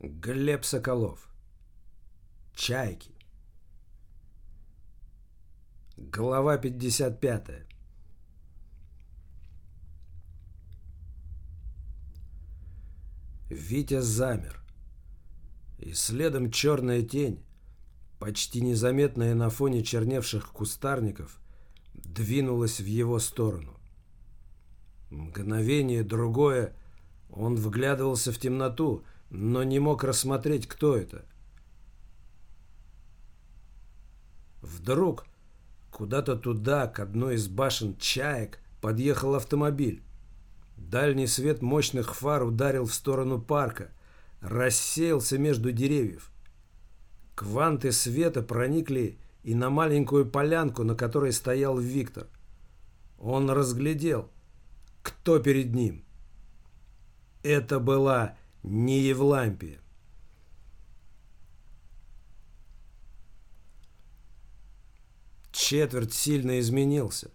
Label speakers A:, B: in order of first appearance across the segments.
A: Глеб Соколов. Чайки. Глава 55. Витя замер. И следом черная тень, почти незаметная на фоне черневших кустарников, двинулась в его сторону. Мгновение другое он вглядывался в темноту, но не мог рассмотреть, кто это. Вдруг куда-то туда, к одной из башен чаек, подъехал автомобиль. Дальний свет мощных фар ударил в сторону парка, рассеялся между деревьев. Кванты света проникли и на маленькую полянку, на которой стоял Виктор. Он разглядел, кто перед ним. Это была не Евлампия. Четверть сильно изменился.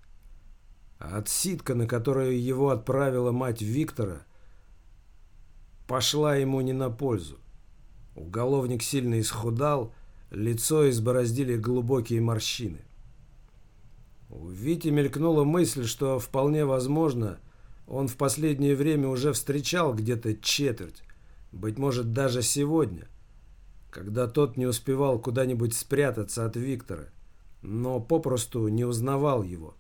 A: А отсидка, на которую его отправила мать Виктора, пошла ему не на пользу. Уголовник сильно исхудал, лицо избороздили глубокие морщины. У Вити мелькнула мысль, что вполне возможно, он в последнее время уже встречал где-то четверть, быть может, даже сегодня, когда тот не успевал куда-нибудь спрятаться от Виктора, но попросту не узнавал его.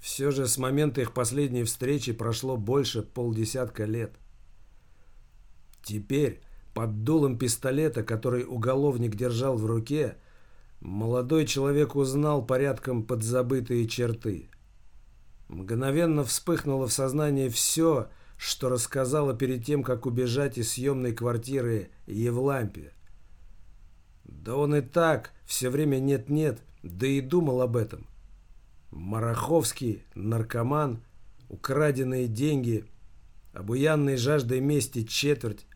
A: Все же с момента их последней встречи прошло больше полдесятка лет. Теперь, под дулом пистолета, который уголовник держал в руке, молодой человек узнал порядком подзабытые черты. Мгновенно вспыхнуло в сознании все, что рассказала перед тем, как убежать из съемной квартиры Евлампия. Да он и так все время нет-нет, да и думал об этом. Мараховский, наркоман, украденные деньги, обуянной жаждой мести четверть,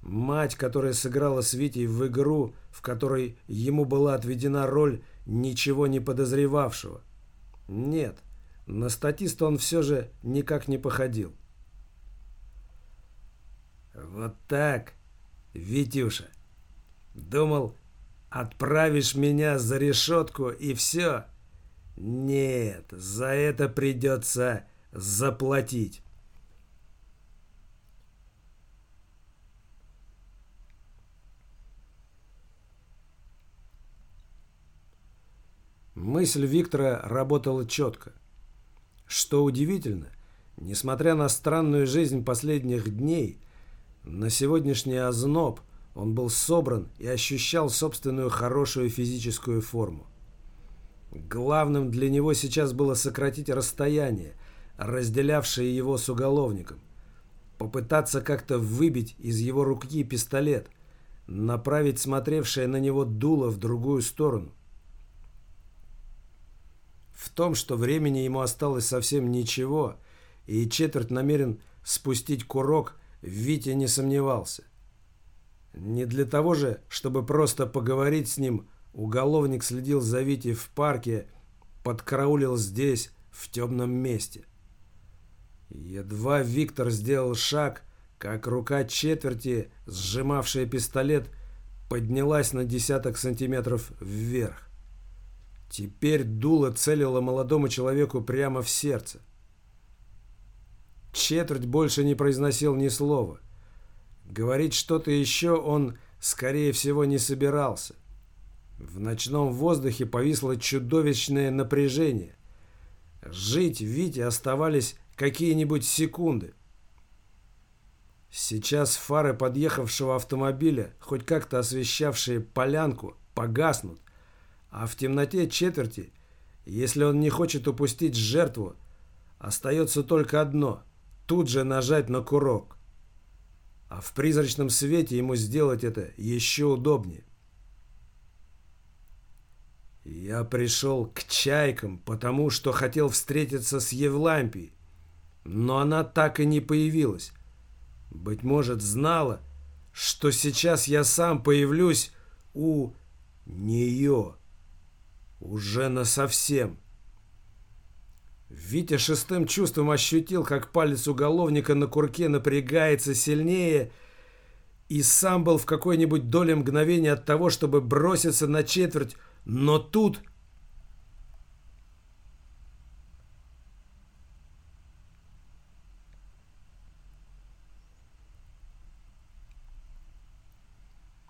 A: мать, которая сыграла с Витей в игру, в которой ему была отведена роль ничего не подозревавшего. Нет, на статиста он все же никак не походил. «Вот так, Витюша. Думал, отправишь меня за решетку и все. Нет, за это придется заплатить». Мысль Виктора работала четко. Что удивительно, несмотря на странную жизнь последних дней, на сегодняшний озноб он был собран и ощущал собственную хорошую физическую форму. Главным для него сейчас было сократить расстояние, разделявшее его с уголовником, попытаться как-то выбить из его руки пистолет, направить смотревшее на него дуло в другую сторону. В том, что времени ему осталось совсем ничего, и четверть намерен спустить курок, Витя не сомневался. Не для того же, чтобы просто поговорить с ним, уголовник следил за Витей в парке, подкараулил здесь, в темном месте. Едва Виктор сделал шаг, как рука четверти, сжимавшая пистолет, поднялась на десяток сантиметров вверх. Теперь дуло целило молодому человеку прямо в сердце. Четверть больше не произносил ни слова. Говорить что-то еще он, скорее всего, не собирался. В ночном воздухе повисло чудовищное напряжение. Жить Вите оставались какие-нибудь секунды. Сейчас фары подъехавшего автомобиля, хоть как-то освещавшие полянку, погаснут, а в темноте четверти, если он не хочет упустить жертву, остается только одно – тут же нажать на курок. А в призрачном свете ему сделать это еще удобнее. Я пришел к чайкам, потому что хотел встретиться с Евлампией, но она так и не появилась. Быть может, знала, что сейчас я сам появлюсь у нее. Уже насовсем. Витя шестым чувством ощутил, как палец уголовника на курке напрягается сильнее, и сам был в какой-нибудь доле мгновения от того, чтобы броситься на четверть, но тут...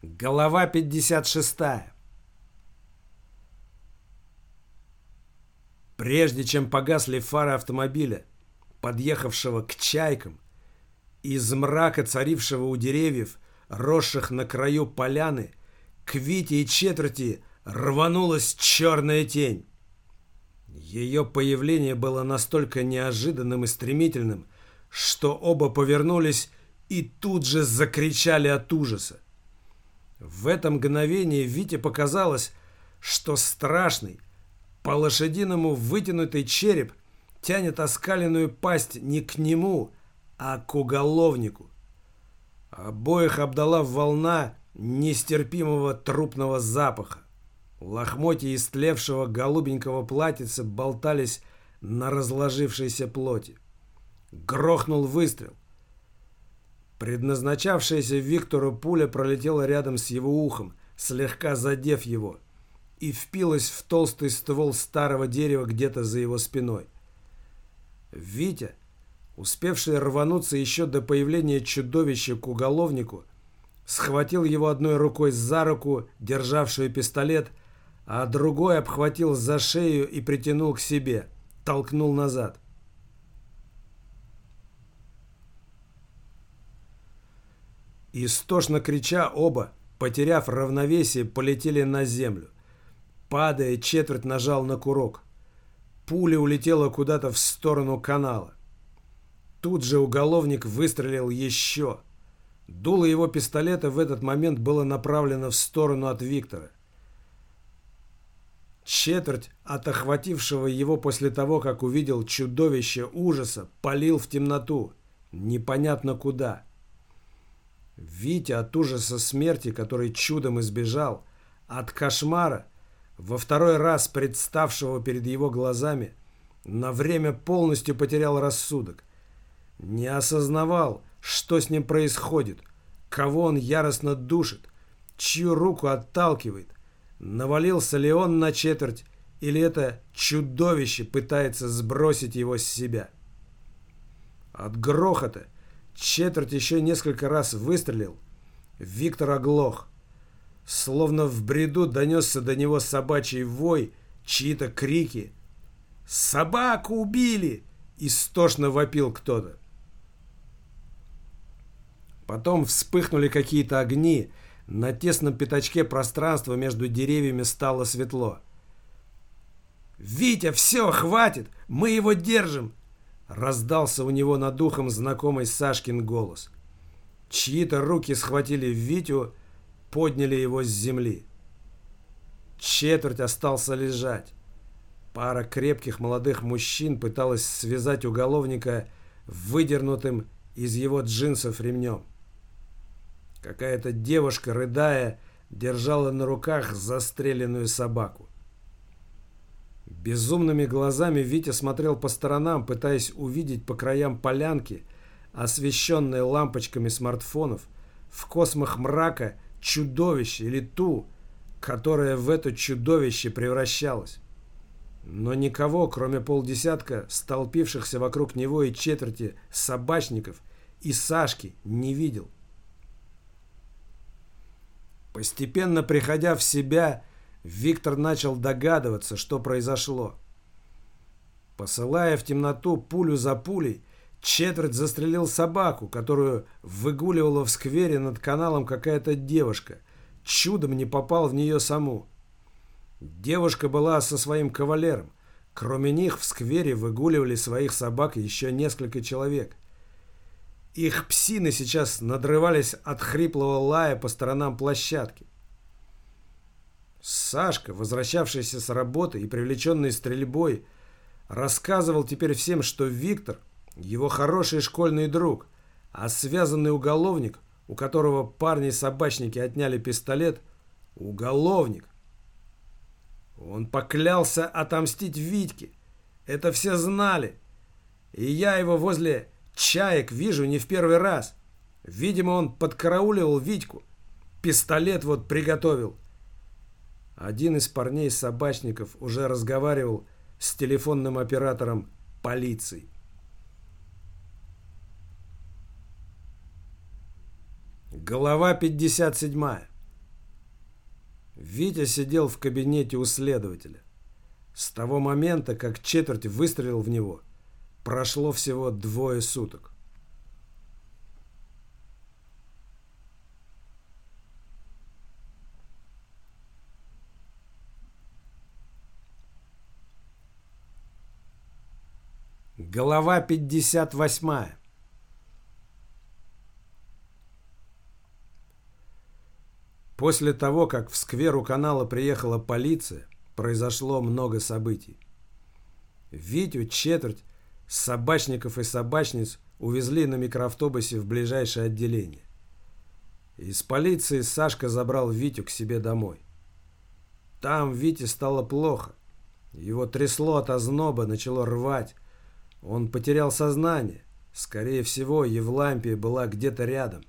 A: Голова 56. Прежде чем погасли фары автомобиля, подъехавшего к чайкам, из мрака, царившего у деревьев, росших на краю поляны, к Вите и четверти рванулась черная тень. Ее появление было настолько неожиданным и стремительным, что оба повернулись и тут же закричали от ужаса. В это мгновение Вите показалось, что страшный, по-лошадиному вытянутый череп тянет оскаленную пасть не к нему, а к уголовнику. Обоих обдала волна нестерпимого трупного запаха. Лохмотья истлевшего голубенького платьица болтались на разложившейся плоти. Грохнул выстрел. Предназначавшаяся Виктору пуля пролетела рядом с его ухом, слегка задев его, и впилась в толстый ствол старого дерева где-то за его спиной. Витя, успевший рвануться еще до появления чудовища к уголовнику, схватил его одной рукой за руку, державшую пистолет, а другой обхватил за шею и притянул к себе, толкнул назад. Истошно крича оба, потеряв равновесие, полетели на землю. Падая, четверть нажал на курок. Пуля улетела куда-то в сторону канала. Тут же уголовник выстрелил еще. Дуло его пистолета в этот момент было направлено в сторону от Виктора. Четверть от охватившего его после того, как увидел чудовище ужаса, полил в темноту. Непонятно куда. Витя от ужаса смерти, который чудом избежал, от кошмара, во второй раз представшего перед его глазами, на время полностью потерял рассудок. Не осознавал, что с ним происходит, кого он яростно душит, чью руку отталкивает, навалился ли он на четверть, или это чудовище пытается сбросить его с себя. От грохота четверть еще несколько раз выстрелил. Виктор оглох. Словно в бреду донесся до него собачий вой, чьи-то крики. «Собаку убили!» — истошно вопил кто-то. Потом вспыхнули какие-то огни. На тесном пятачке пространства между деревьями стало светло. «Витя, все, хватит! Мы его держим!» Раздался у него над ухом знакомый Сашкин голос. Чьи-то руки схватили Витю, подняли его с земли. Четверть остался лежать. Пара крепких молодых мужчин пыталась связать уголовника выдернутым из его джинсов ремнем. Какая-то девушка, рыдая, держала на руках застреленную собаку. Безумными глазами Витя смотрел по сторонам, пытаясь увидеть по краям полянки, освещенные лампочками смартфонов, в космах мрака чудовище или ту, которая в это чудовище превращалась. Но никого, кроме полдесятка столпившихся вокруг него и четверти собачников и Сашки, не видел. Постепенно приходя в себя, Виктор начал догадываться, что произошло. Посылая в темноту пулю за пулей, четверть застрелил собаку, которую выгуливала в сквере над каналом какая-то девушка. Чудом не попал в нее саму. Девушка была со своим кавалером. Кроме них в сквере выгуливали своих собак еще несколько человек. Их псины сейчас надрывались от хриплого лая по сторонам площадки. Сашка, возвращавшийся с работы и привлеченный стрельбой, рассказывал теперь всем, что Виктор – его хороший школьный друг, а связанный уголовник, у которого парни-собачники отняли пистолет – уголовник. Он поклялся отомстить Витьке. Это все знали. И я его возле чаек вижу не в первый раз. Видимо, он подкарауливал Витьку. Пистолет вот приготовил. Один из парней-собачников уже разговаривал с телефонным оператором полиции. Голова 57. Витя сидел в кабинете у следователя. С того момента, как четверть выстрелил в него, прошло всего двое суток. Голова 58. После того, как в сквер у канала приехала полиция, произошло много событий. Витю четверть собачников и собачниц увезли на микроавтобусе в ближайшее отделение. Из полиции Сашка забрал Витю к себе домой. Там Вите стало плохо. Его трясло от озноба, начало рвать. Он потерял сознание. Скорее всего, Евлампия была где-то рядом.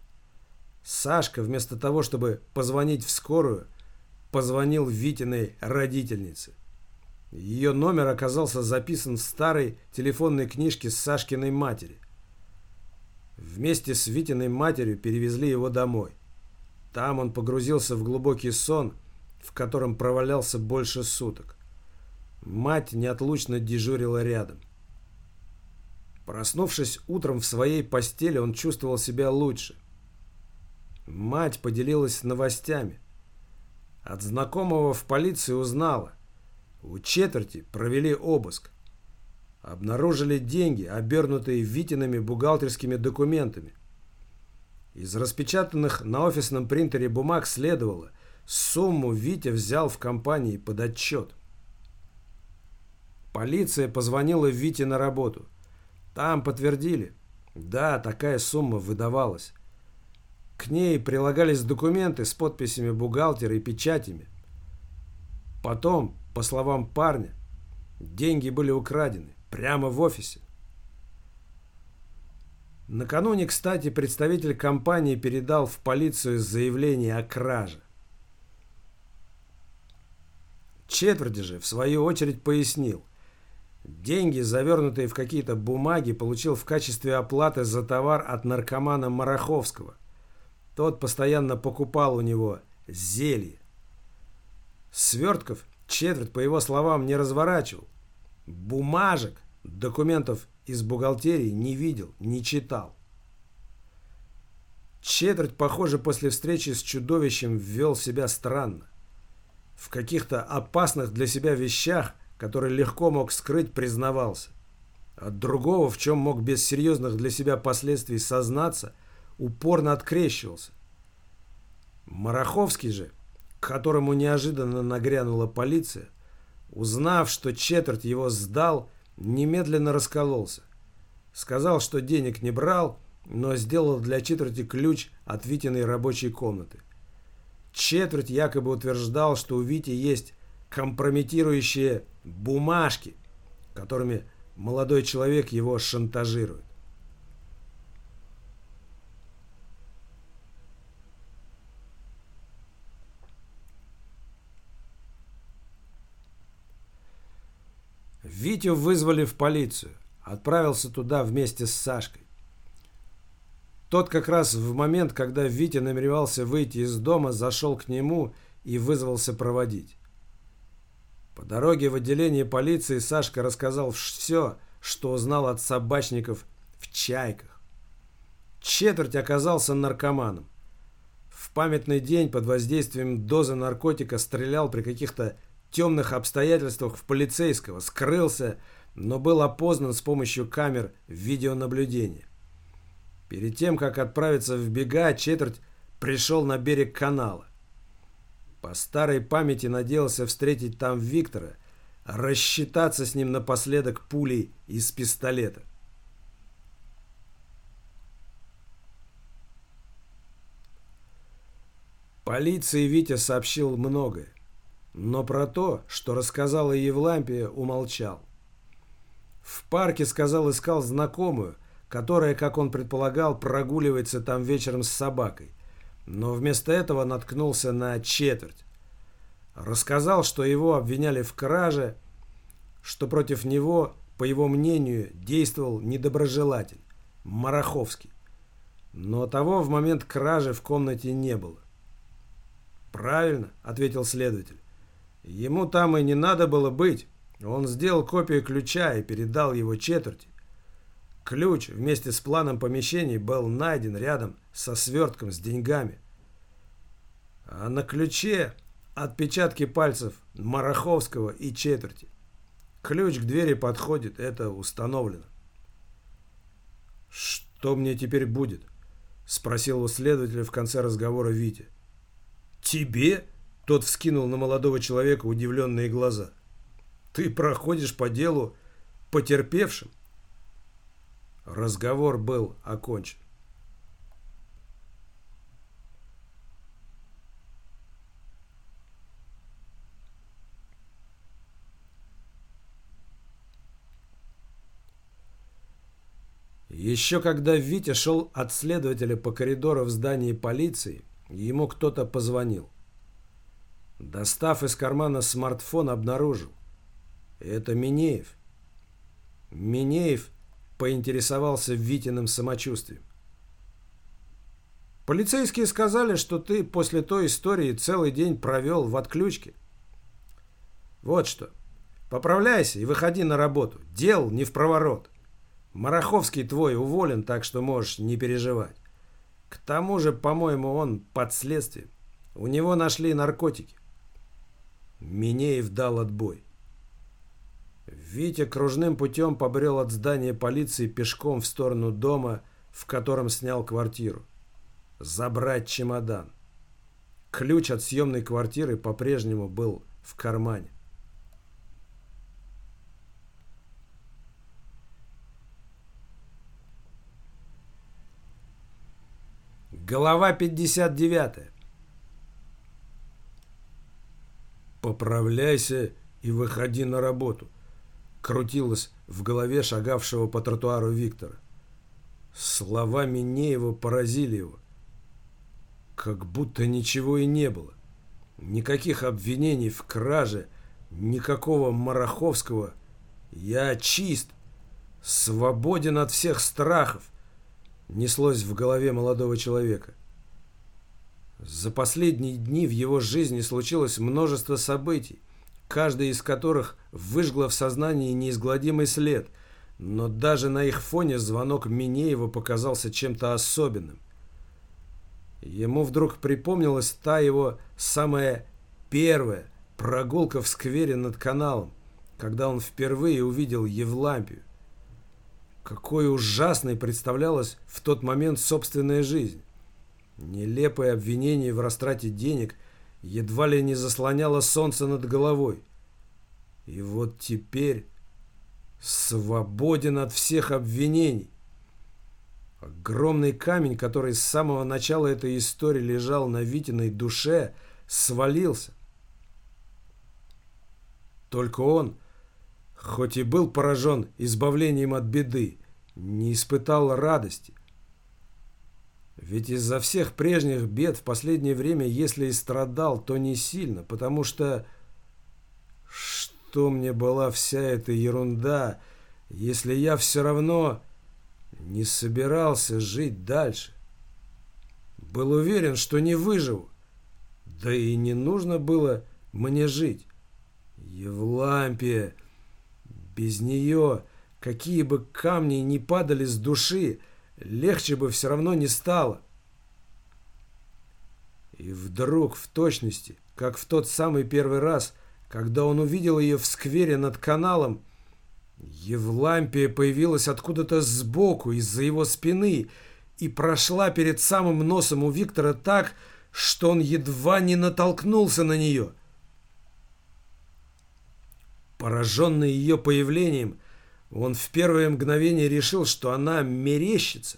A: Сашка, вместо того, чтобы позвонить в скорую, позвонил Витиной родительнице. Ее номер оказался записан в старой телефонной книжке с Сашкиной матери. Вместе с Витиной матерью перевезли его домой. Там он погрузился в глубокий сон, в котором провалялся больше суток. Мать неотлучно дежурила рядом. Проснувшись утром в своей постели, он чувствовал себя лучше. Мать поделилась новостями. От знакомого в полиции узнала. У четверти провели обыск. Обнаружили деньги, обернутые Витиными бухгалтерскими документами. Из распечатанных на офисном принтере бумаг следовало, сумму Витя взял в компании под отчет. Полиция позвонила Вите на работу – там подтвердили. Да, такая сумма выдавалась. К ней прилагались документы с подписями бухгалтера и печатями. Потом, по словам парня, деньги были украдены прямо в офисе. Накануне, кстати, представитель компании передал в полицию заявление о краже. Четверти же, в свою очередь, пояснил. Деньги, завернутые в какие-то бумаги, получил в качестве оплаты за товар от наркомана Мараховского. Тот постоянно покупал у него зелье. Свертков четверть, по его словам, не разворачивал. Бумажек, документов из бухгалтерии не видел, не читал. Четверть, похоже, после встречи с чудовищем ввел себя странно. В каких-то опасных для себя вещах который легко мог скрыть, признавался. От другого, в чем мог без серьезных для себя последствий сознаться, упорно открещивался. Мараховский же, к которому неожиданно нагрянула полиция, узнав, что четверть его сдал, немедленно раскололся. Сказал, что денег не брал, но сделал для четверти ключ от Витиной рабочей комнаты. Четверть якобы утверждал, что у Вити есть компрометирующие бумажки, которыми молодой человек его шантажирует. Витю вызвали в полицию. Отправился туда вместе с Сашкой. Тот как раз в момент, когда Витя намеревался выйти из дома, зашел к нему и вызвался проводить. По дороге в отделение полиции Сашка рассказал все, что узнал от собачников в «Чайках». Четверть оказался наркоманом. В памятный день под воздействием дозы наркотика стрелял при каких-то темных обстоятельствах в полицейского, скрылся, но был опознан с помощью камер видеонаблюдения. Перед тем, как отправиться в бега, четверть пришел на берег канала. По старой памяти надеялся встретить там Виктора, рассчитаться с ним напоследок пулей из пистолета. Полиции Витя сообщил многое, но про то, что рассказала Евлампия, умолчал. В парке, сказал, искал знакомую, которая, как он предполагал, прогуливается там вечером с собакой. Но вместо этого наткнулся на четверть. Рассказал, что его обвиняли в краже, что против него, по его мнению, действовал недоброжелатель, Мараховский. Но того в момент кражи в комнате не было. «Правильно», — ответил следователь. «Ему там и не надо было быть. Он сделал копию ключа и передал его четверти. Ключ вместе с планом помещений был найден рядом со свертком с деньгами. А на ключе отпечатки пальцев Мараховского и четверти. Ключ к двери подходит, это установлено. «Что мне теперь будет?» — спросил у следователя в конце разговора Витя. «Тебе?» — тот вскинул на молодого человека удивленные глаза. «Ты проходишь по делу потерпевшим?» Разговор был окончен. Еще когда Витя шел от следователя по коридору в здании полиции, ему кто-то позвонил. Достав из кармана смартфон, обнаружил. Это Минеев. Минеев поинтересовался Витиным самочувствием. Полицейские сказали, что ты после той истории целый день провел в отключке. Вот что. Поправляйся и выходи на работу. Дел не в проворот. Мараховский твой уволен, так что можешь не переживать. К тому же, по-моему, он под следствием. У него нашли наркотики. Минеев дал отбой. Витя кружным путем побрел от здания полиции пешком в сторону дома, в котором снял квартиру. Забрать чемодан. Ключ от съемной квартиры по-прежнему был в кармане. Голова 59. «Поправляйся и выходи на работу», — крутилось в голове шагавшего по тротуару Виктора. Слова Минеева поразили его. Как будто ничего и не было. Никаких обвинений в краже, никакого Мараховского. Я чист, свободен от всех страхов неслось в голове молодого человека. За последние дни в его жизни случилось множество событий, каждое из которых выжгло в сознании неизгладимый след, но даже на их фоне звонок Минеева показался чем-то особенным. Ему вдруг припомнилась та его самая первая прогулка в сквере над каналом, когда он впервые увидел Евлампию. Какой ужасной представлялась в тот момент собственная жизнь. Нелепое обвинение в растрате денег едва ли не заслоняло солнце над головой. И вот теперь свободен от всех обвинений. Огромный камень, который с самого начала этой истории лежал на Витиной душе, свалился. Только он, хоть и был поражен избавлением от беды, не испытал радости. Ведь из-за всех прежних бед в последнее время, если и страдал, то не сильно, потому что... Что мне была вся эта ерунда, если я все равно не собирался жить дальше? Был уверен, что не выживу. Да и не нужно было мне жить. Евлампия, без нее Какие бы камни ни падали с души, легче бы все равно не стало. И вдруг, в точности, как в тот самый первый раз, когда он увидел ее в сквере над каналом, Евлампия появилась откуда-то сбоку, из-за его спины, и прошла перед самым носом у Виктора так, что он едва не натолкнулся на нее. Пораженный ее появлением, он в первое мгновение решил, что она мерещится.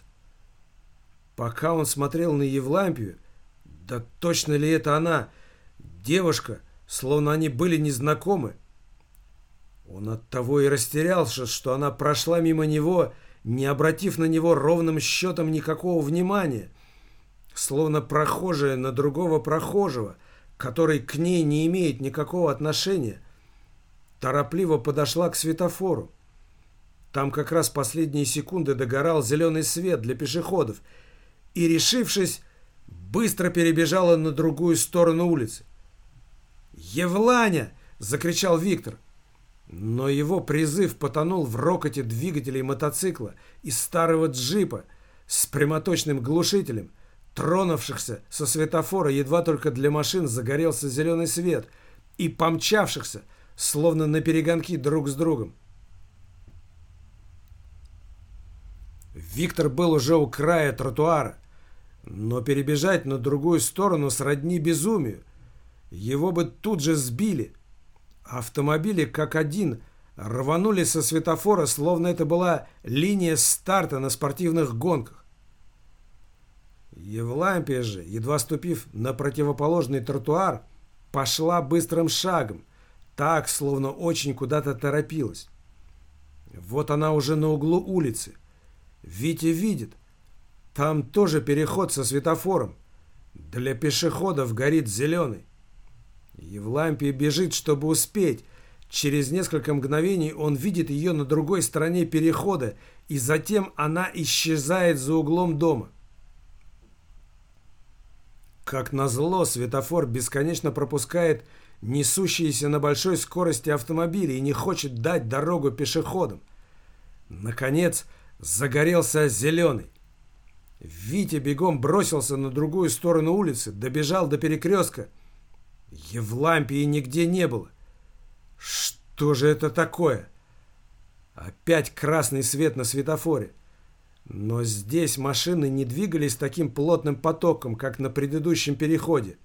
A: Пока он смотрел на Евлампию, да точно ли это она, девушка, словно они были незнакомы. Он от того и растерялся, что она прошла мимо него, не обратив на него ровным счетом никакого внимания, словно прохожая на другого прохожего, который к ней не имеет никакого отношения, торопливо подошла к светофору. Там как раз последние секунды догорал зеленый свет для пешеходов, и, решившись, быстро перебежала на другую сторону улицы. «Евланя!» — закричал Виктор. Но его призыв потонул в рокоте двигателей мотоцикла из старого джипа с прямоточным глушителем, тронувшихся со светофора едва только для машин загорелся зеленый свет и помчавшихся, словно на перегонки друг с другом. Виктор был уже у края тротуара, но перебежать на другую сторону сродни безумию. Его бы тут же сбили – Автомобили как один рванули со светофора, словно это была линия старта на спортивных гонках. Евлампия же, едва ступив на противоположный тротуар, пошла быстрым шагом, так, словно очень куда-то торопилась. Вот она уже на углу улицы. Витя видит. Там тоже переход со светофором. Для пешеходов горит зеленый. Евлампия бежит, чтобы успеть. Через несколько мгновений он видит ее на другой стороне перехода, и затем она исчезает за углом дома. Как назло, светофор бесконечно пропускает несущиеся на большой скорости автомобили и не хочет дать дорогу пешеходам. Наконец, загорелся зеленый. Витя бегом бросился на другую сторону улицы, добежал до перекрестка – Евлампии нигде не было. Что же это такое? Опять красный свет на светофоре. Но здесь машины не двигались таким плотным потоком, как на предыдущем переходе.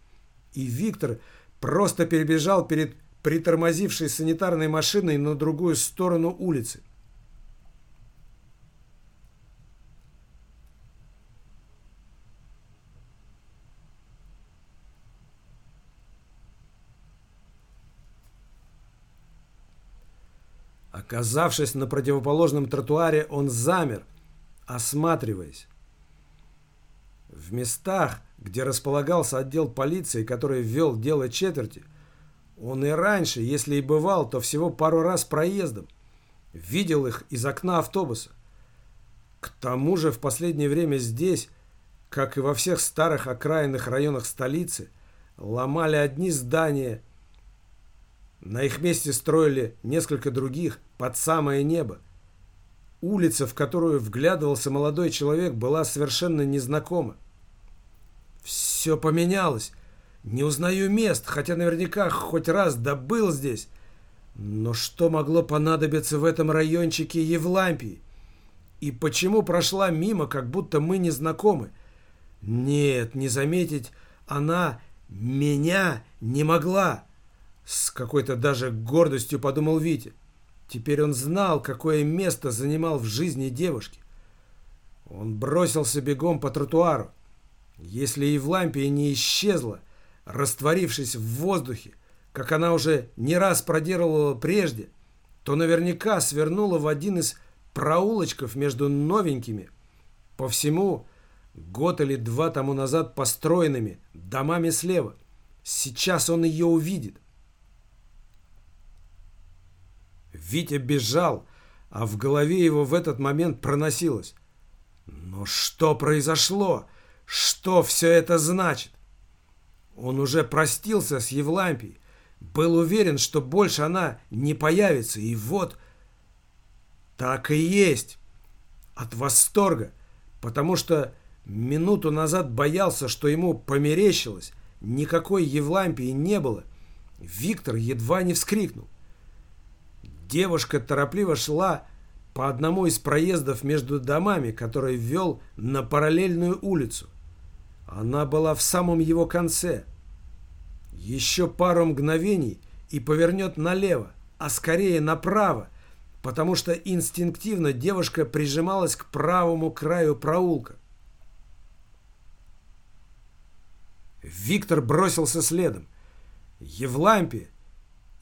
A: И Виктор просто перебежал перед притормозившей санитарной машиной на другую сторону улицы. Оказавшись на противоположном тротуаре, он замер, осматриваясь. В местах, где располагался отдел полиции, который вел дело четверти, он и раньше, если и бывал, то всего пару раз проездом. Видел их из окна автобуса. К тому же в последнее время здесь, как и во всех старых окраинных районах столицы, ломали одни здания – на их месте строили несколько других под самое небо. Улица, в которую вглядывался молодой человек, была совершенно незнакома. Все поменялось. Не узнаю мест, хотя наверняка хоть раз добыл здесь. Но что могло понадобиться в этом райончике Евлампии? И почему прошла мимо, как будто мы не знакомы? Нет, не заметить она меня не могла. С какой-то даже гордостью подумал Витя. Теперь он знал, какое место занимал в жизни девушки. Он бросился бегом по тротуару. Если и в лампе не исчезла, растворившись в воздухе, как она уже не раз проделывала прежде, то наверняка свернула в один из проулочков между новенькими, по всему год или два тому назад построенными домами слева. Сейчас он ее увидит. Витя бежал, а в голове его в этот момент проносилось. Но что произошло? Что все это значит? Он уже простился с Евлампией, был уверен, что больше она не появится, и вот так и есть. От восторга, потому что минуту назад боялся, что ему померещилось, никакой Евлампии не было. Виктор едва не вскрикнул. Девушка торопливо шла по одному из проездов между домами, который вел на параллельную улицу. Она была в самом его конце. Еще пару мгновений и повернет налево, а скорее направо, потому что инстинктивно девушка прижималась к правому краю проулка. Виктор бросился следом. Евлампия,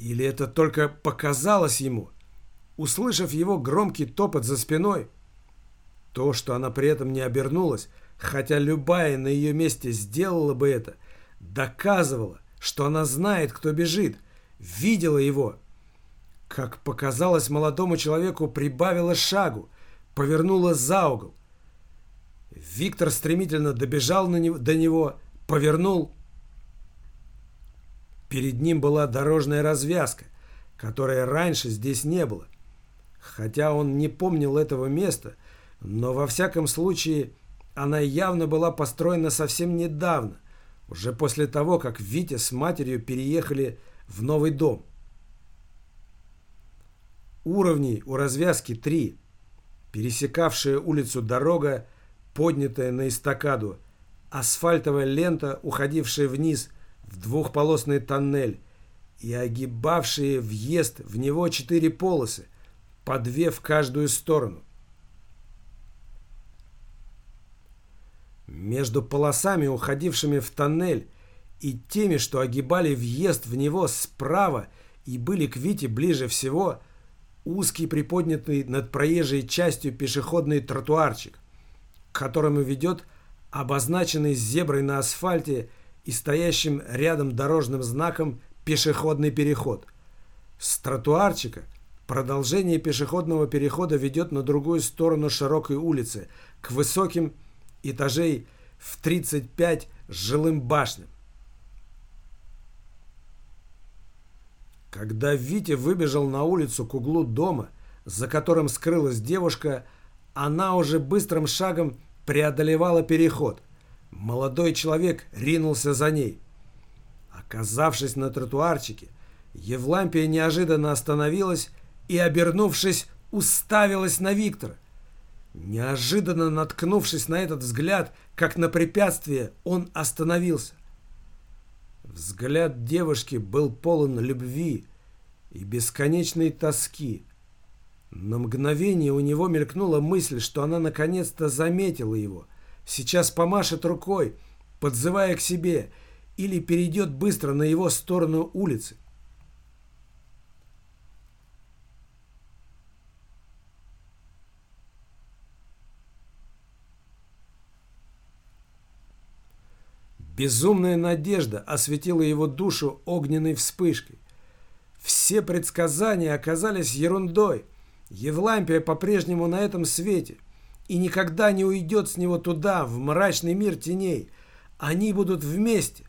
A: или это только показалось ему? Услышав его громкий топот за спиной, То, что она при этом не обернулась, хотя любая на ее месте сделала бы это, доказывало, что она знает, кто бежит, видела его. Как показалось молодому человеку, прибавила шагу, повернула за угол. Виктор стремительно добежал на него, до него, повернул. Перед ним была дорожная развязка, которой раньше здесь не было. Хотя он не помнил этого места, но во всяком случае она явно была построена совсем недавно, уже после того, как Витя с матерью переехали в новый дом. Уровней у развязки три. Пересекавшая улицу дорога, поднятая на эстакаду, асфальтовая лента, уходившая вниз в двухполосный тоннель, и огибавшие въезд в него четыре полосы, по две в каждую сторону. Между полосами, уходившими в тоннель, и теми, что огибали въезд в него справа и были к Вите ближе всего, узкий приподнятый над проезжей частью пешеходный тротуарчик, к которому ведет обозначенный зеброй на асфальте и стоящим рядом дорожным знаком пешеходный переход. С тротуарчика продолжение пешеходного перехода ведет на другую сторону широкой улицы, к высоким этажей в 35 с жилым башням. Когда Витя выбежал на улицу к углу дома, за которым скрылась девушка, она уже быстрым шагом преодолевала переход. Молодой человек ринулся за ней. Оказавшись на тротуарчике, Евлампия неожиданно остановилась и, обернувшись, уставилась на Виктора. Неожиданно наткнувшись на этот взгляд, как на препятствие, он остановился. Взгляд девушки был полон любви и бесконечной тоски. На мгновение у него мелькнула мысль, что она наконец-то заметила его. Сейчас помашет рукой, подзывая к себе, или перейдет быстро на его сторону улицы. Безумная надежда осветила его душу огненной вспышкой. Все предсказания оказались ерундой. Евлампия по-прежнему на этом свете и никогда не уйдет с него туда, в мрачный мир теней. Они будут вместе.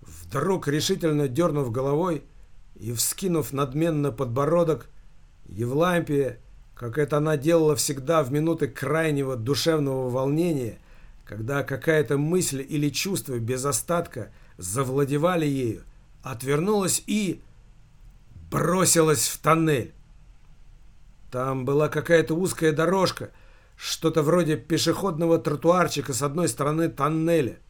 A: Вдруг, решительно дернув головой и вскинув надменно подбородок, Евлампия, как это она делала всегда в минуты крайнего душевного волнения, когда какая-то мысль или чувство без остатка завладевали ею, отвернулась и бросилась в тоннель. Там была какая-то узкая дорожка, что-то вроде пешеходного тротуарчика с одной стороны тоннеля.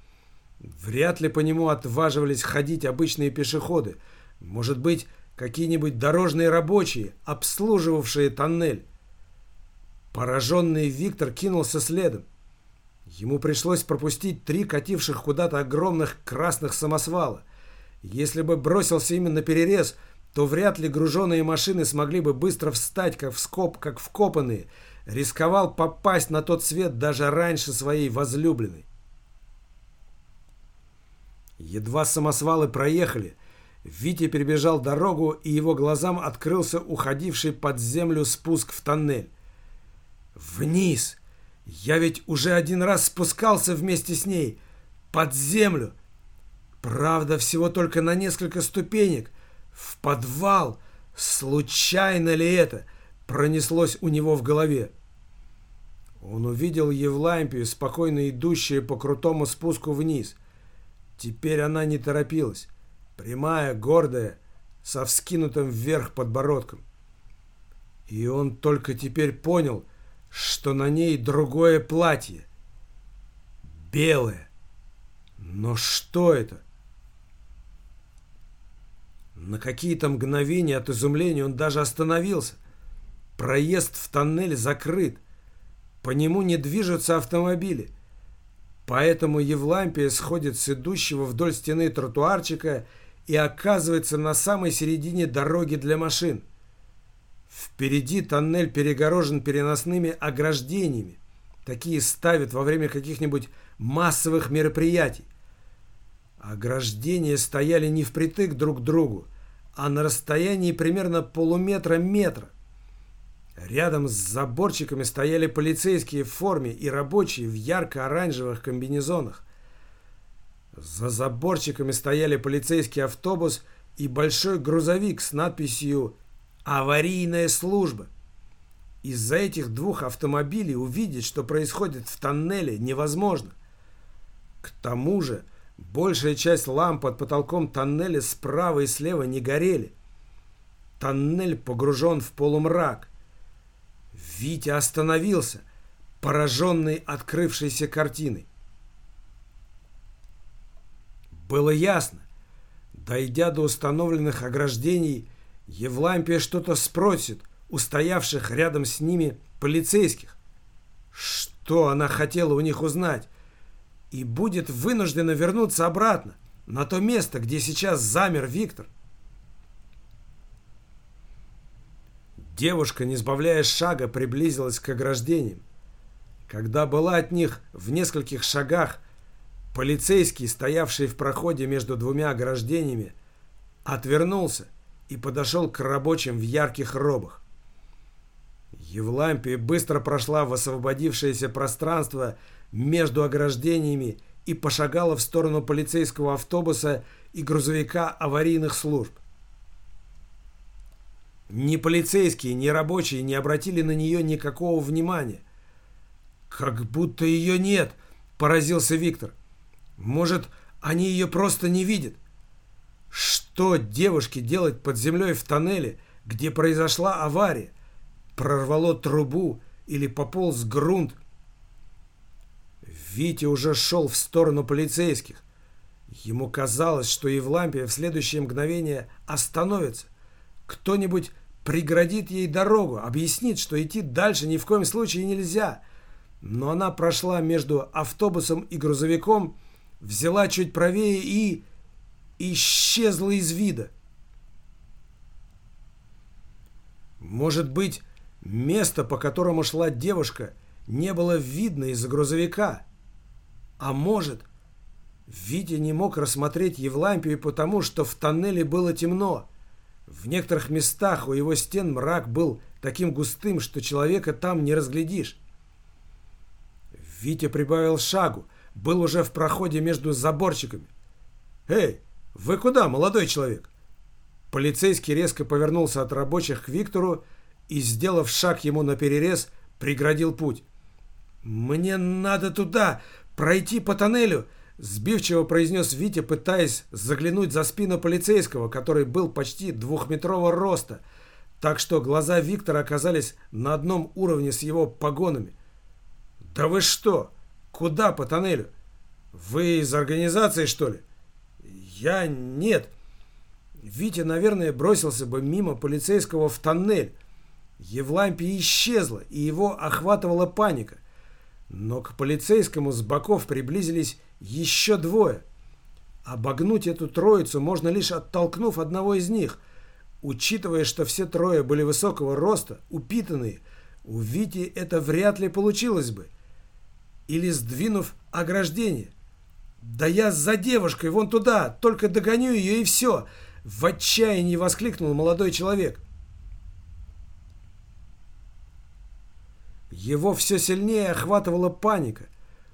A: Вряд ли по нему отваживались ходить обычные пешеходы. Может быть, какие-нибудь дорожные рабочие, обслуживавшие тоннель. Пораженный Виктор кинулся следом. Ему пришлось пропустить три кативших куда-то огромных красных самосвала. Если бы бросился именно перерез, то вряд ли груженные машины смогли бы быстро встать, как в скоб, как вкопанные. Рисковал попасть на тот свет даже раньше своей возлюбленной. Едва самосвалы проехали, Витя перебежал дорогу, и его глазам открылся уходивший под землю спуск в тоннель. «Вниз!» Я ведь уже один раз спускался вместе с ней под землю. Правда, всего только на несколько ступенек. В подвал. Случайно ли это? Пронеслось у него в голове. Он увидел Евлампию, спокойно идущую по крутому спуску вниз. Теперь она не торопилась. Прямая, гордая, со вскинутым вверх подбородком. И он только теперь понял — что на ней другое платье. Белое. Но что это? На какие-то мгновения от изумления он даже остановился. Проезд в тоннель закрыт. По нему не движутся автомобили. Поэтому Евлампия сходит с идущего вдоль стены тротуарчика и оказывается на самой середине дороги для машин. Впереди тоннель перегорожен переносными ограждениями. Такие ставят во время каких-нибудь массовых мероприятий. Ограждения стояли не впритык друг к другу, а на расстоянии примерно полуметра-метра. Рядом с заборчиками стояли полицейские в форме и рабочие в ярко-оранжевых комбинезонах. За заборчиками стояли полицейский автобус и большой грузовик с надписью «Аварийная служба». Из-за этих двух автомобилей увидеть, что происходит в тоннеле, невозможно. К тому же, большая часть ламп под потолком тоннеля справа и слева не горели. Тоннель погружен в полумрак. Витя остановился, пораженный открывшейся картиной. Было ясно. Дойдя до установленных ограждений, Евлампия что-то спросит у стоявших рядом с ними полицейских. Что она хотела у них узнать? И будет вынуждена вернуться обратно, на то место, где сейчас замер Виктор. Девушка, не сбавляя шага, приблизилась к ограждениям. Когда была от них в нескольких шагах, полицейский, стоявший в проходе между двумя ограждениями, отвернулся и подошел к рабочим в ярких робах. Евлампия быстро прошла в освободившееся пространство между ограждениями и пошагала в сторону полицейского автобуса и грузовика аварийных служб. Ни полицейские, ни рабочие не обратили на нее никакого внимания. «Как будто ее нет!» – поразился Виктор. «Может, они ее просто не видят?» Что девушке делать под землей в тоннеле, где произошла авария? Прорвало трубу или пополз грунт? Витя уже шел в сторону полицейских. Ему казалось, что Евлампия в следующее мгновение остановится. Кто-нибудь преградит ей дорогу, объяснит, что идти дальше ни в коем случае нельзя. Но она прошла между автобусом и грузовиком, взяла чуть правее и исчезла из вида. Может быть, место, по которому шла девушка, не было видно из-за грузовика. А может, Витя не мог рассмотреть Евлампию потому, что в тоннеле было темно. В некоторых местах у его стен мрак был таким густым, что человека там не разглядишь. Витя прибавил шагу, был уже в проходе между заборчиками. «Эй, «Вы куда, молодой человек?» Полицейский резко повернулся от рабочих к Виктору и, сделав шаг ему на перерез, преградил путь. «Мне надо туда, пройти по тоннелю», — сбивчиво произнес Витя, пытаясь заглянуть за спину полицейского, который был почти двухметрового роста, так что глаза Виктора оказались на одном уровне с его погонами. «Да вы что? Куда по тоннелю? Вы из организации, что ли?» Я нет. Витя, наверное, бросился бы мимо полицейского в тоннель. Евлампия исчезла, и его охватывала паника. Но к полицейскому с боков приблизились еще двое. Обогнуть эту троицу можно лишь оттолкнув одного из них. Учитывая, что все трое были высокого роста, упитанные, у Вити это вряд ли получилось бы. Или сдвинув ограждение. «Да я за девушкой вон туда, только догоню ее и все!» В отчаянии воскликнул молодой человек. Его все сильнее охватывала паника.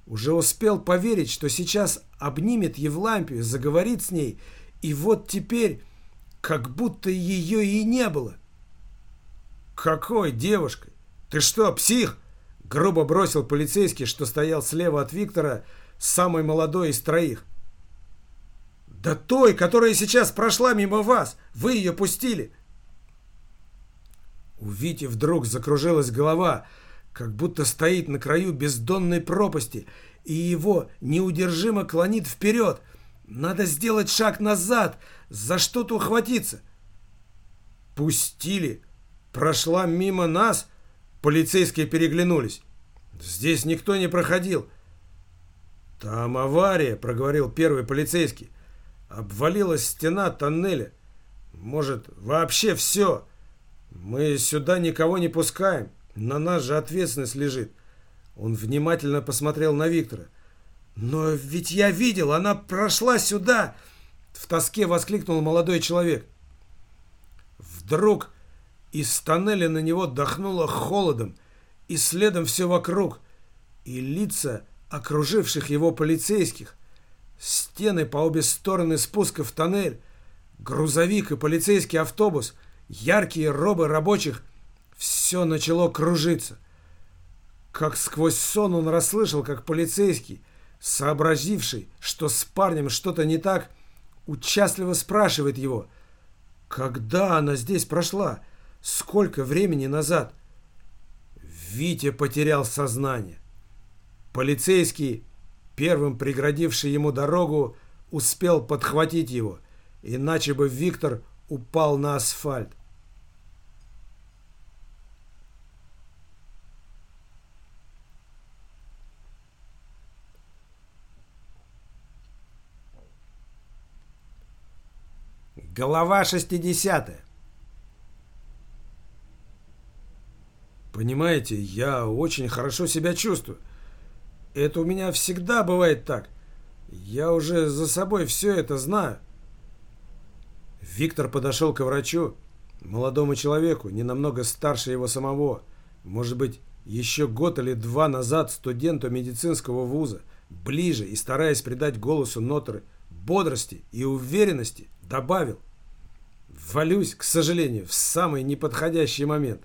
A: Уже успел поверить, что сейчас обнимет Евлампию, заговорит с ней, и вот теперь как будто ее и не было. «Какой девушкой? Ты что, псих?» Грубо бросил полицейский, что стоял слева от Виктора, самой молодой из троих. «Да той, которая сейчас прошла мимо вас! Вы ее пустили!» У Вити вдруг закружилась голова, как будто стоит на краю бездонной пропасти, и его неудержимо клонит вперед. Надо сделать шаг назад, за что-то ухватиться. «Пустили! Прошла мимо нас!» Полицейские переглянулись. «Здесь никто не проходил. «Там авария», — проговорил первый полицейский. «Обвалилась стена тоннеля. Может, вообще все. Мы сюда никого не пускаем. На нас же ответственность лежит. Он внимательно посмотрел на Виктора. «Но ведь я видел, она прошла сюда!» В тоске воскликнул молодой человек. Вдруг из тоннеля на него дохнуло холодом, и следом все вокруг, и лица окруживших его полицейских, стены по обе стороны спуска в тоннель, грузовик и полицейский автобус, яркие робы рабочих, все начало кружиться. Как сквозь сон он расслышал, как полицейский, сообразивший, что с парнем что-то не так, участливо спрашивает его, когда она здесь прошла, сколько времени назад. Витя потерял сознание. Полицейский, первым преградивший ему дорогу, успел подхватить его, иначе бы Виктор упал на асфальт. Голова 60 Понимаете, я очень хорошо себя чувствую. Это у меня всегда бывает так. Я уже за собой все это знаю. Виктор подошел к врачу, молодому человеку, не намного старше его самого, может быть, еще год или два назад студенту медицинского вуза, ближе и стараясь придать голосу нотры бодрости и уверенности, добавил. Валюсь, к сожалению, в самый неподходящий момент.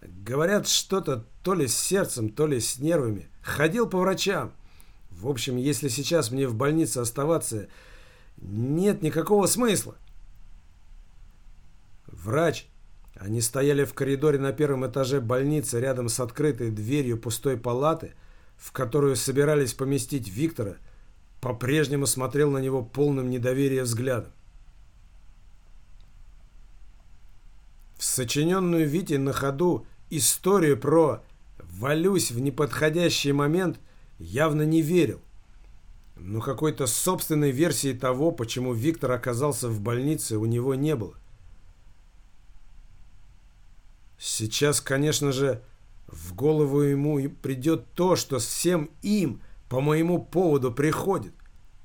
A: Говорят, что-то то ли с сердцем, то ли с нервами. Ходил по врачам. В общем, если сейчас мне в больнице оставаться, нет никакого смысла. Врач. Они стояли в коридоре на первом этаже больницы рядом с открытой дверью пустой палаты, в которую собирались поместить Виктора, по-прежнему смотрел на него полным недоверия взглядом. Сочиненную Витей на ходу историю про «валюсь в неподходящий момент» явно не верил. Но какой-то собственной версии того, почему Виктор оказался в больнице, у него не было. Сейчас, конечно же, в голову ему придет то, что всем им по моему поводу приходит.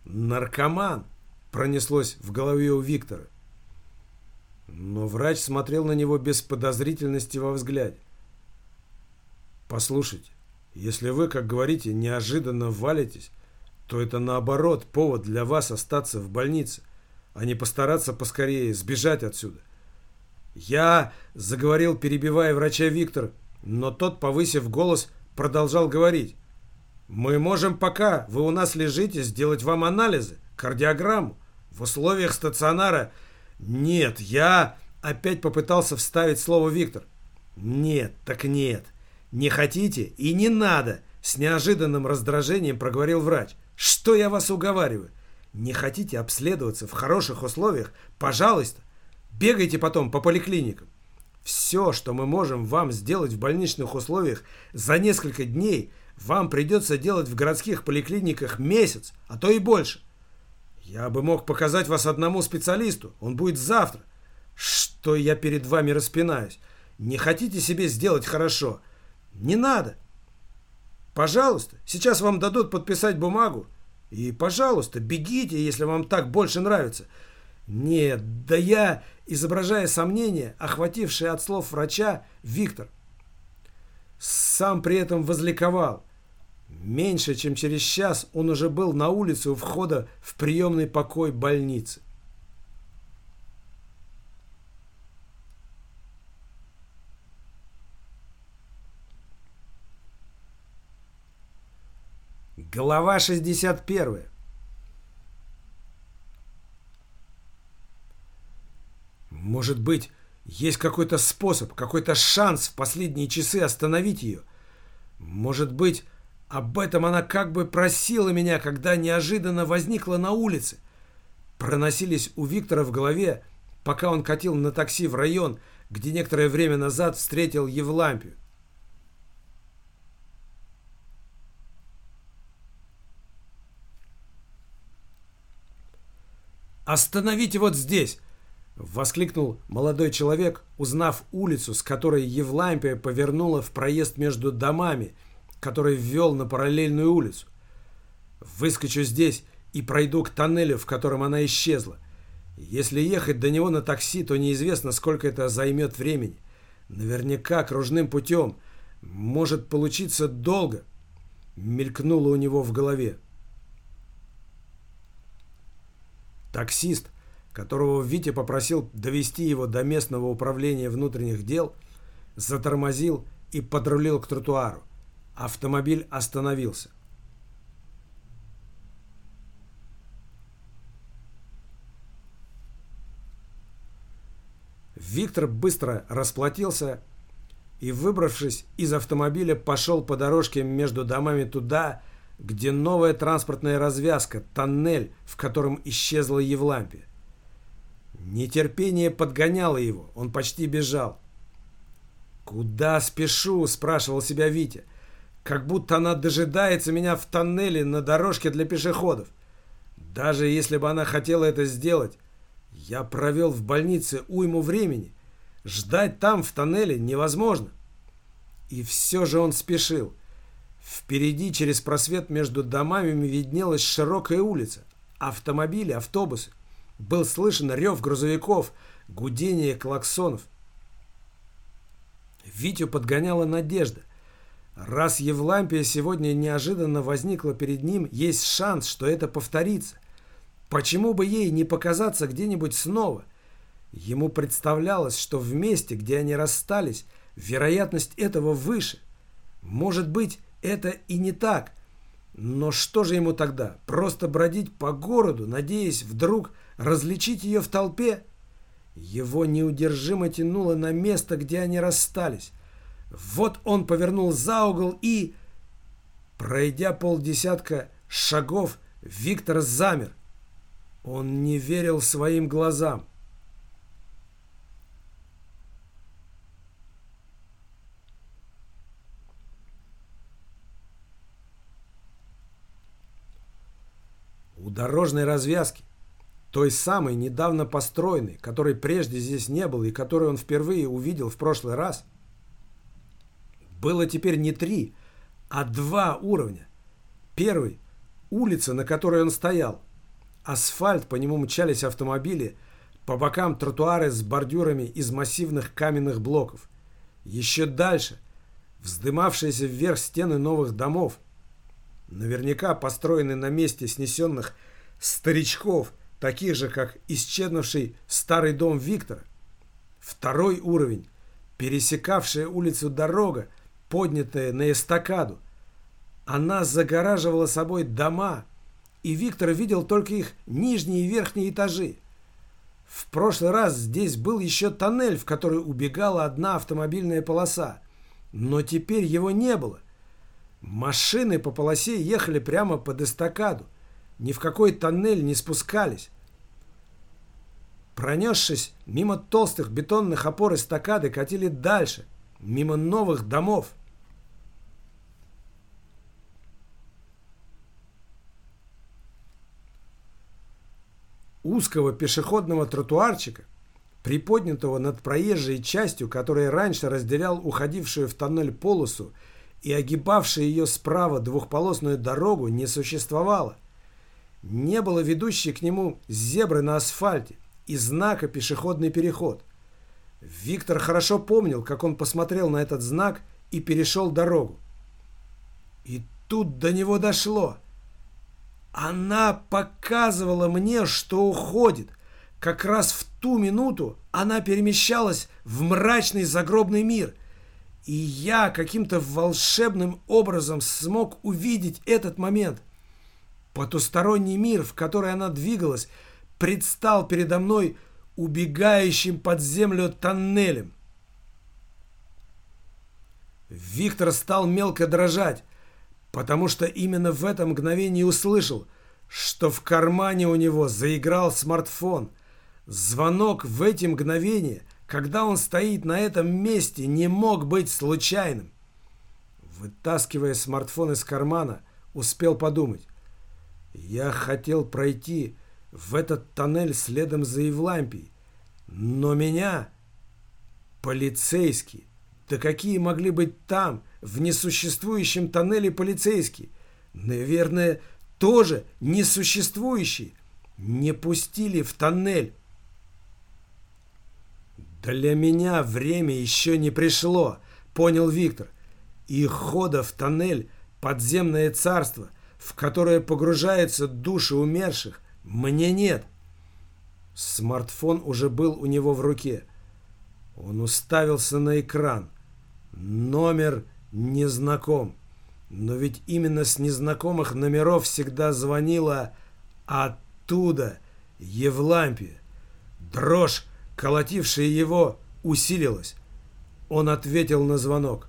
A: Наркоман пронеслось в голове у Виктора. Но врач смотрел на него без подозрительности во взгляде. «Послушайте, если вы, как говорите, неожиданно валитесь, то это наоборот повод для вас остаться в больнице, а не постараться поскорее сбежать отсюда. Я заговорил, перебивая врача Виктор, но тот, повысив голос, продолжал говорить. Мы можем пока вы у нас лежите сделать вам анализы, кардиограмму. В условиях стационара «Нет, я...» — опять попытался вставить слово Виктор. «Нет, так нет. Не хотите и не надо!» — с неожиданным раздражением проговорил врач. «Что я вас уговариваю? Не хотите обследоваться в хороших условиях? Пожалуйста, бегайте потом по поликлиникам. Все, что мы можем вам сделать в больничных условиях за несколько дней, вам придется делать в городских поликлиниках месяц, а то и больше. Я бы мог показать вас одному специалисту. Он будет завтра. Что я перед вами распинаюсь? Не хотите себе сделать хорошо? Не надо. Пожалуйста, сейчас вам дадут подписать бумагу. И, пожалуйста, бегите, если вам так больше нравится. Нет, да я, изображая сомнение, охватившее от слов врача, Виктор, сам при этом возликовал. Меньше чем через час он уже был на улице у входа в приемный покой больницы. Глава 61. Может быть, есть какой-то способ, какой-то шанс в последние часы остановить ее? Может быть, об этом она как бы просила меня, когда неожиданно возникла на улице. Проносились у Виктора в голове, пока он катил на такси в район, где некоторое время назад встретил Евлампию. «Остановите вот здесь!» Воскликнул молодой человек, узнав улицу, с которой Евлампия повернула в проезд между домами, который ввел на параллельную улицу. Выскочу здесь и пройду к тоннелю, в котором она исчезла. Если ехать до него на такси, то неизвестно, сколько это займет времени. Наверняка кружным путем. Может получиться долго. Мелькнуло у него в голове. Таксист, которого Витя попросил довести его до местного управления внутренних дел, затормозил и подрулил к тротуару. Автомобиль остановился. Виктор быстро расплатился и, выбравшись из автомобиля, пошел по дорожке между домами туда, где новая транспортная развязка, тоннель, в котором исчезла Евлампия. Нетерпение подгоняло его, он почти бежал. «Куда спешу?» – спрашивал себя Витя. «Как будто она дожидается меня в тоннеле на дорожке для пешеходов. Даже если бы она хотела это сделать, я провел в больнице уйму времени. Ждать там, в тоннеле, невозможно. И все же он спешил. Впереди, через просвет между домами, виднелась широкая улица. Автомобили, автобусы. Был слышен рев грузовиков, гудение клаксонов. Витю подгоняла надежда. Раз Евлампия сегодня неожиданно возникла перед ним, есть шанс, что это повторится. Почему бы ей не показаться где-нибудь снова? Ему представлялось, что в месте, где они расстались, вероятность этого выше. Может быть, это и не так. Но что же ему тогда? Просто бродить по городу, надеясь вдруг различить ее в толпе? Его неудержимо тянуло на место, где они расстались. Вот он повернул за угол и... Пройдя полдесятка шагов, Виктор замер. Он не верил своим глазам. У дорожной развязки, той самой недавно построенной, которой прежде здесь не было и которую он впервые увидел в прошлый раз, было теперь не три, а два уровня. Первый – улица, на которой он стоял – Асфальт, по нему мчались автомобили, по бокам тротуары с бордюрами из массивных каменных блоков. Еще дальше вздымавшиеся вверх стены новых домов, наверняка построены на месте снесенных старичков, таких же, как исчезнувший старый дом Виктора. Второй уровень, пересекавшая улицу дорога, поднятая на эстакаду. Она загораживала собой дома, и Виктор видел только их нижние и верхние этажи. В прошлый раз здесь был еще тоннель, в который убегала одна автомобильная полоса, но теперь его не было. Машины по полосе ехали прямо под эстакаду, ни в какой тоннель не спускались. Пронесшись мимо толстых бетонных опор эстакады, катили дальше, мимо новых домов. Узкого пешеходного тротуарчика, приподнятого над проезжей частью, которая раньше разделял уходившую в тоннель полосу и огибавшая ее справа двухполосную дорогу, не существовало. Не было ведущей к нему зебры на асфальте и знака «Пешеходный переход». Виктор хорошо помнил, как он посмотрел на этот знак и перешел дорогу. И тут до него дошло – она показывала мне, что уходит. Как раз в ту минуту она перемещалась в мрачный загробный мир. И я каким-то волшебным образом смог увидеть этот момент. Потусторонний мир, в который она двигалась, предстал передо мной убегающим под землю тоннелем. Виктор стал мелко дрожать потому что именно в это мгновение услышал, что в кармане у него заиграл смартфон. Звонок в эти мгновения, когда он стоит на этом месте, не мог быть случайным. Вытаскивая смартфон из кармана, успел подумать. Я хотел пройти в этот тоннель следом за Евлампией. Но меня полицейские, да какие могли быть там, в несуществующем тоннеле полицейские? Наверное, тоже несуществующие. Не пустили в тоннель. Для меня время еще не пришло, понял Виктор. И хода в тоннель подземное царство, в которое погружаются души умерших, мне нет. Смартфон уже был у него в руке. Он уставился на экран. Номер незнаком. Но ведь именно с незнакомых номеров всегда звонила оттуда Евлампия. Дрожь, колотившая его, усилилась. Он ответил на звонок.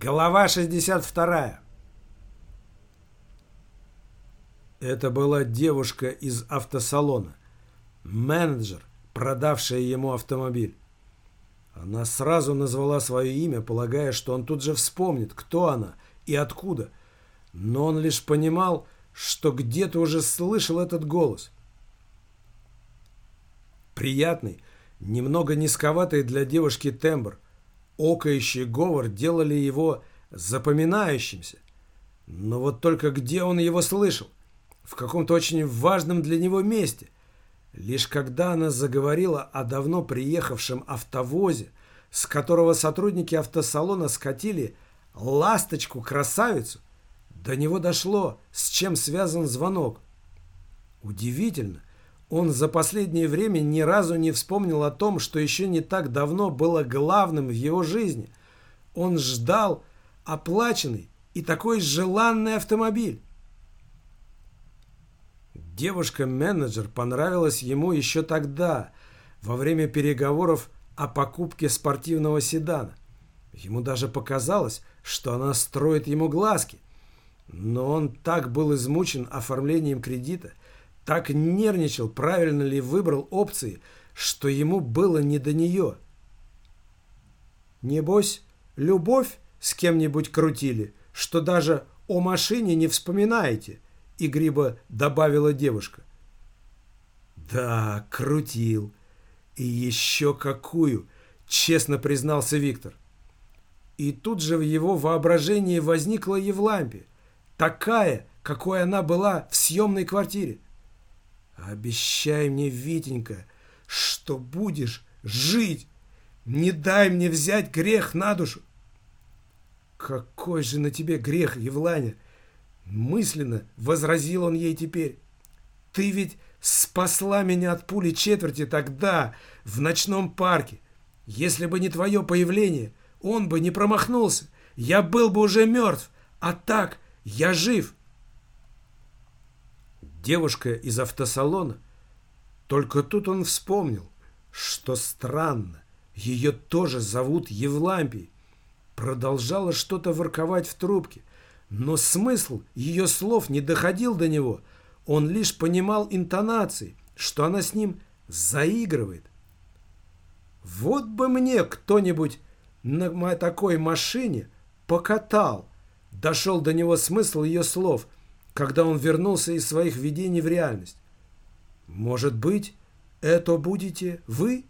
A: Голова 62. Это была девушка из автосалона. Менеджер, продавшая ему автомобиль. Она сразу назвала свое имя, полагая, что он тут же вспомнит, кто она и откуда. Но он лишь понимал, что где-то уже слышал этот голос. Приятный, немного низковатый для девушки тембр – окающий говор делали его запоминающимся. Но вот только где он его слышал? В каком-то очень важном для него месте. Лишь когда она заговорила о давно приехавшем автовозе, с которого сотрудники автосалона скатили ласточку-красавицу, до него дошло, с чем связан звонок. Удивительно, он за последнее время ни разу не вспомнил о том, что еще не так давно было главным в его жизни. Он ждал оплаченный и такой желанный автомобиль. Девушка-менеджер понравилась ему еще тогда, во время переговоров о покупке спортивного седана. Ему даже показалось, что она строит ему глазки. Но он так был измучен оформлением кредита, так нервничал, правильно ли выбрал опции, что ему было не до нее. Небось, любовь с кем-нибудь крутили, что даже о машине не вспоминаете, игриво добавила девушка. Да, крутил. И еще какую, честно признался Виктор. И тут же в его воображении возникла Евлампия, такая, какой она была в съемной квартире. Обещай мне, Витенька, что будешь жить. Не дай мне взять грех на душу. Какой же на тебе грех, Евланя? Мысленно возразил он ей теперь. Ты ведь спасла меня от пули четверти тогда, в ночном парке. Если бы не твое появление, он бы не промахнулся. Я был бы уже мертв, а так я жив. Девушка из автосалона. Только тут он вспомнил, что странно, ее тоже зовут Евлампий. Продолжала что-то ворковать в трубке, но смысл ее слов не доходил до него. Он лишь понимал интонации, что она с ним заигрывает. Вот бы мне кто-нибудь на такой машине покатал. Дошел до него смысл ее слов – когда он вернулся из своих видений в реальность. Может быть, это будете вы?